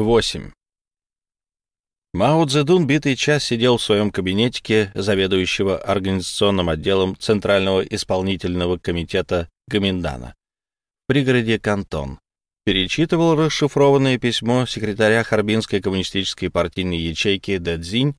8. Мао Цзэдун битый час сидел в своем кабинетике заведующего организационным отделом Центрального исполнительного комитета Гаминдана в пригороде Кантон. Перечитывал расшифрованное письмо секретаря Харбинской коммунистической партийной ячейки Дэдзинь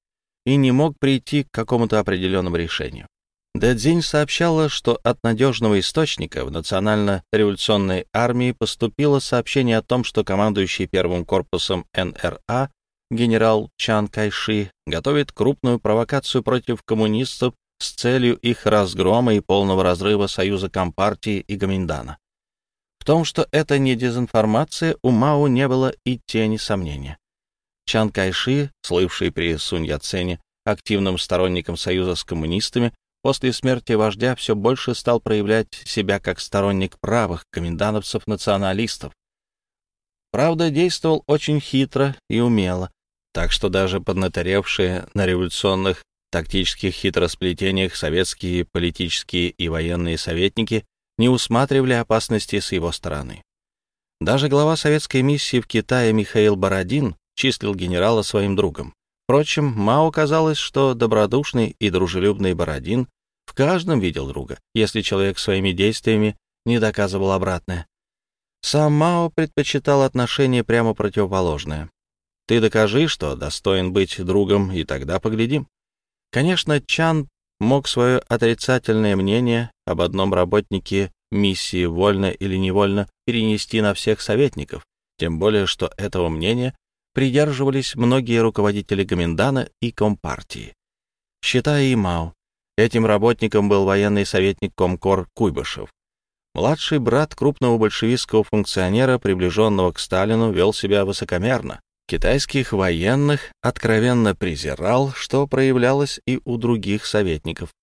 и не мог прийти к какому-то определенному решению. Дэдзинь сообщала, что от надежного источника в Национально-революционной армии поступило сообщение о том, что командующий первым корпусом НРА генерал Чан Кайши готовит крупную провокацию против коммунистов с целью их разгрома и полного разрыва союза Компартии и Гоминдана. В том, что это не дезинформация, у Мао не было и тени сомнения. Чан Кайши, слывший при Сунь Яцене активным сторонником союза с коммунистами, после смерти вождя все больше стал проявлять себя как сторонник правых комендановцев-националистов. Правда, действовал очень хитро и умело, так что даже поднаторевшие на революционных тактических хитросплетениях советские политические и военные советники не усматривали опасности с его стороны. Даже глава советской миссии в Китае Михаил Бородин числил генерала своим другом. Впрочем, Мао казалось, что добродушный и дружелюбный Бородин в каждом видел друга, если человек своими действиями не доказывал обратное. Сам Мао предпочитал отношение прямо противоположное. Ты докажи, что достоин быть другом, и тогда поглядим. Конечно, Чан мог свое отрицательное мнение об одном работнике миссии вольно или невольно перенести на всех советников, тем более, что этого мнения придерживались многие руководители Гоминдана и Компартии. Считая и Мао, этим работником был военный советник Комкор Куйбышев. Младший брат крупного большевистского функционера, приближенного к Сталину, вел себя высокомерно, Китайских военных откровенно презирал, что проявлялось и у других советников.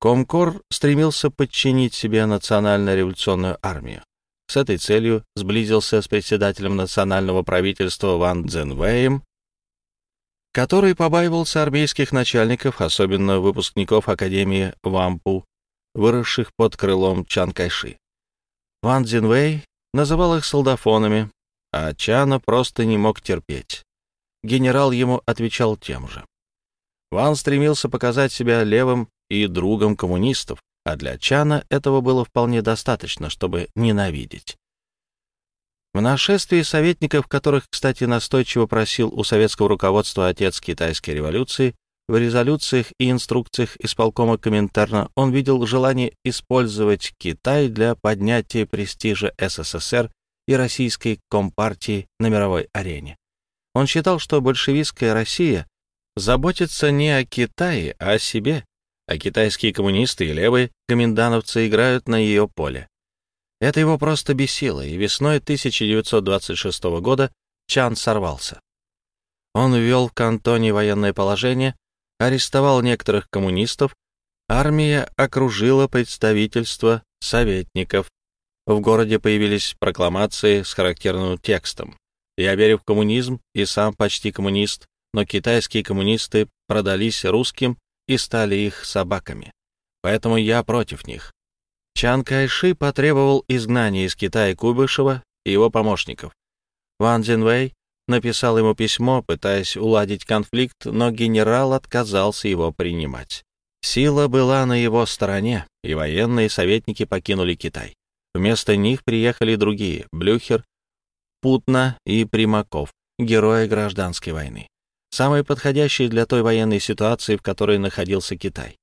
Комкор стремился подчинить себе национально-революционную армию. С этой целью сблизился с председателем национального правительства Ван Цзэнвэем, который побаивался армейских начальников, особенно выпускников Академии Вампу, выросших под крылом Чан Кайши. Ван Цзинвэй называл их солдафонами, а Чана просто не мог терпеть. Генерал ему отвечал тем же. Ван стремился показать себя левым и другом коммунистов, а для Чана этого было вполне достаточно, чтобы ненавидеть. В нашествии советников, которых, кстати, настойчиво просил у советского руководства отец китайской революции, в резолюциях и инструкциях исполкома Коминтерна он видел желание использовать Китай для поднятия престижа СССР и российской компартии на мировой арене. Он считал, что большевистская Россия заботится не о Китае, а о себе, а китайские коммунисты и левые комендановцы играют на ее поле. Это его просто бесило, и весной 1926 года Чан сорвался. Он ввел в кантоне военное положение, арестовал некоторых коммунистов, армия окружила представительство советников, в городе появились прокламации с характерным текстом. «Я верю в коммунизм и сам почти коммунист, но китайские коммунисты продались русским и стали их собаками. Поэтому я против них». Чан Кайши потребовал изгнания из Китая Куйбышева и его помощников. Ван Цзинвэй написал ему письмо, пытаясь уладить конфликт, но генерал отказался его принимать. Сила была на его стороне, и военные советники покинули Китай. Вместо них приехали другие — Блюхер, Путна и Примаков, герои гражданской войны, самые подходящие для той военной ситуации, в которой находился Китай.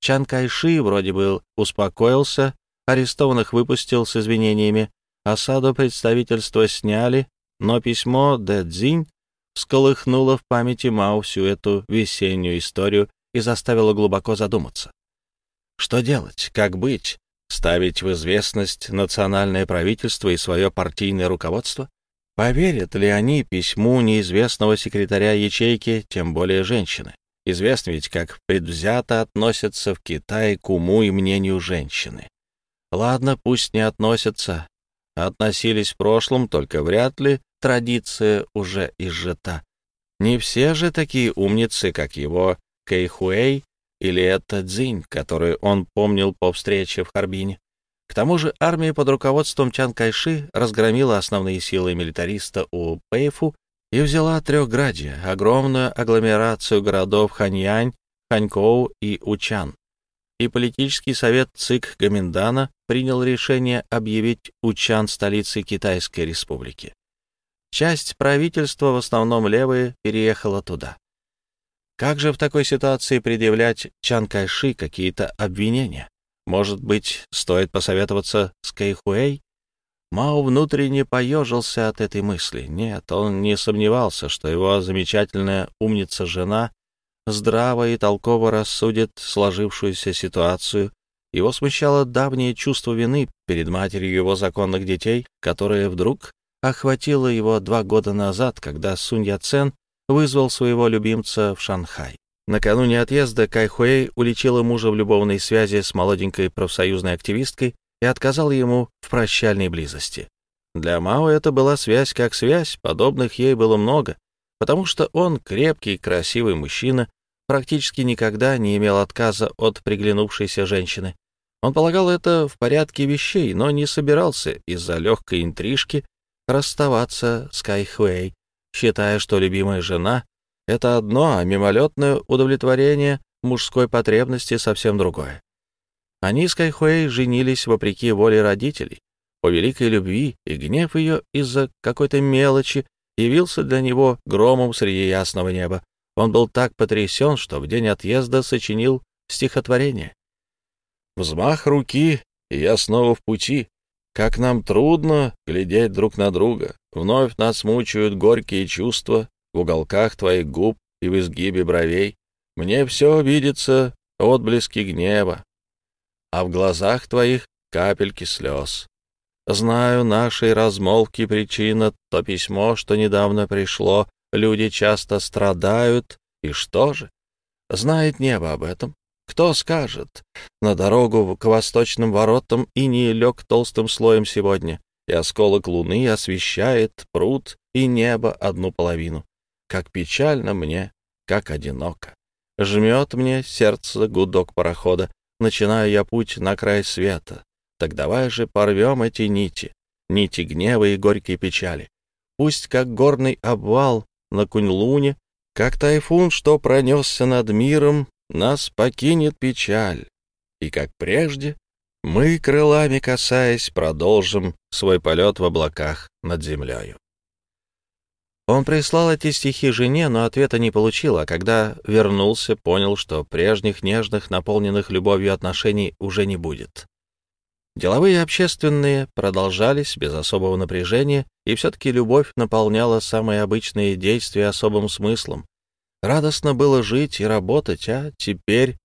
Чан Кайши вроде бы успокоился, арестованных выпустил с извинениями, осаду представительства сняли, но письмо Дэ Цзинь всколыхнуло в памяти Мао всю эту весеннюю историю и заставило глубоко задуматься. Что делать? Как быть? ставить в известность национальное правительство и свое партийное руководство? Поверят ли они письму неизвестного секретаря ячейки, тем более женщины? Известно ведь, как предвзято относятся в Китае к уму и мнению женщины. Ладно, пусть не относятся. Относились в прошлом, только вряд ли традиция уже изжита. Не все же такие умницы, как его Кэйхуэй или это Цзинь, который он помнил по встрече в Харбине. К тому же армия под руководством Чан Кайши разгромила основные силы милитариста у Пэйфу и взяла Трехградье, огромную агломерацию городов Ханьянь, Ханькоу и Учан. И политический совет ЦИК Гаминдана принял решение объявить Учан столицей Китайской республики. Часть правительства, в основном левые, переехала туда. Как же в такой ситуации предъявлять Чан Кайши какие-то обвинения? Может быть, стоит посоветоваться с Кайхуэй? Мао внутренне поежился от этой мысли. Нет, он не сомневался, что его замечательная умница-жена здраво и толково рассудит сложившуюся ситуацию. Его смущало давнее чувство вины перед матерью его законных детей, которое вдруг охватило его два года назад, когда Сунь Яцен вызвал своего любимца в Шанхай. Накануне отъезда Кайхуэй уличила мужа в любовной связи с молоденькой профсоюзной активисткой и отказал ему в прощальной близости. Для Мао это была связь как связь, подобных ей было много, потому что он, крепкий, красивый мужчина, практически никогда не имел отказа от приглянувшейся женщины. Он полагал это в порядке вещей, но не собирался из-за легкой интрижки расставаться с Кайхуэй, считая, что любимая жена — это одно, а мимолетное удовлетворение мужской потребности совсем другое. Они с Кайхуэй женились вопреки воле родителей, по великой любви, и гнев ее из-за какой-то мелочи явился для него громом среди ясного неба. Он был так потрясен, что в день отъезда сочинил стихотворение. «Взмах руки, и я снова в пути. Как нам трудно глядеть друг на друга. Вновь нас мучают горькие чувства в уголках твоих губ и в изгибе бровей. Мне все видится отблески гнева, а в глазах твоих капельки слез. Знаю нашей размолвки причина, то письмо, что недавно пришло, люди часто страдают, и что же? Знает небо об этом. Кто скажет? На дорогу к восточным воротам и не лег толстым слоем сегодня, и осколок луны освещает пруд и небо одну половину. Как печально мне, как одиноко. Жмет мне сердце гудок парохода, начинаю я путь на край света. Так давай же порвем эти нити, нити гнева и горькой печали. Пусть как горный обвал на Куньлуне, как тайфун, что пронесся над миром, нас покинет печаль. И как прежде, мы, крылами касаясь, продолжим свой полет в облаках над землею. Он прислал эти стихи жене, но ответа не получил, а когда вернулся, понял, что прежних нежных, наполненных любовью отношений уже не будет. Деловые и общественные продолжались без особого напряжения, и все-таки любовь наполняла самые обычные действия особым смыслом. Радостно было жить и работать, а теперь...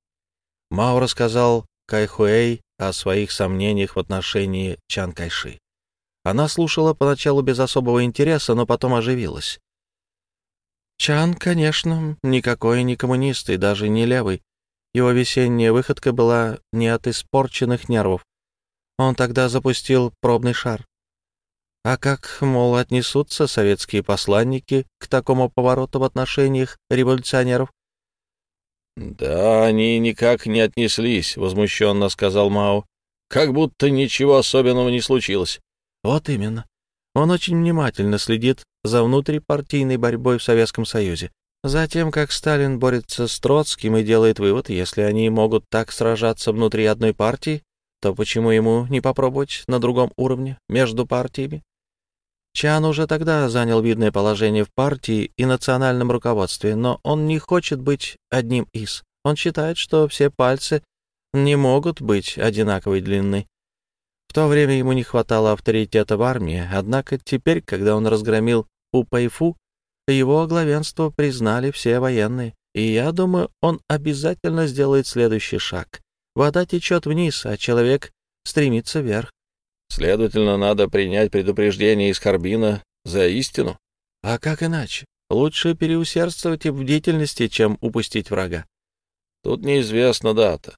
Мао рассказал Кайхуэй о своих сомнениях в отношении Чан Кайши. Она слушала поначалу без особого интереса, но потом оживилась. Чан, конечно, никакой не коммунист и даже не левый. Его весенняя выходка была не от испорченных нервов. Он тогда запустил пробный шар. А как, мол, отнесутся советские посланники к такому повороту в отношениях революционеров? «Да, они никак не отнеслись», — возмущенно сказал Мао. «Как будто ничего особенного не случилось. Вот именно. Он очень внимательно следит за внутрипартийной борьбой в Советском Союзе. Затем, как Сталин борется с Троцким и делает вывод, если они могут так сражаться внутри одной партии, то почему ему не попробовать на другом уровне, между партиями? Чан уже тогда занял видное положение в партии и национальном руководстве, но он не хочет быть одним из. Он считает, что все пальцы не могут быть одинаковой длины то время ему не хватало авторитета в армии, однако теперь, когда он разгромил Упайфу, его главенство признали все военные, и я думаю, он обязательно сделает следующий шаг. Вода течет вниз, а человек стремится вверх. Следовательно, надо принять предупреждение из Харбина за истину. А как иначе? Лучше переусердствовать в бдительности, чем упустить врага. Тут неизвестна дата.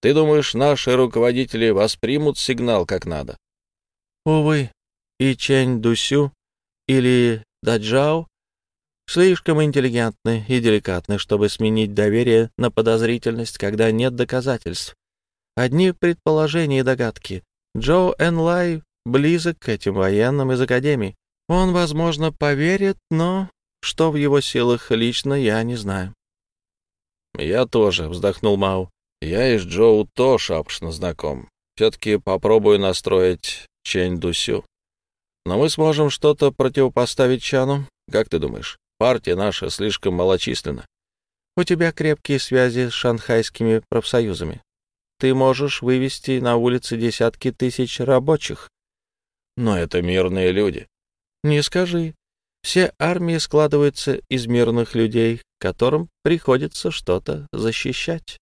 Ты думаешь, наши руководители воспримут сигнал как надо? Увы, и Чэнь Дусю или Даджао слишком интеллигентны и деликатны, чтобы сменить доверие на подозрительность, когда нет доказательств. Одни предположения и догадки, Джо Энлай близок к этим военным из Академии. Он, возможно, поверит, но что в его силах лично, я не знаю. «Я тоже», — вздохнул Мау. «Я и с Джоу то шапшно знаком. Все-таки попробую настроить Чень Дусю. Но мы сможем что-то противопоставить Чану. Как ты думаешь? Партия наша слишком малочисленна. У тебя крепкие связи с шанхайскими профсоюзами. Ты можешь вывести на улицы десятки тысяч рабочих. Но это мирные люди. Не скажи. Все армии складываются из мирных людей, которым приходится что-то защищать.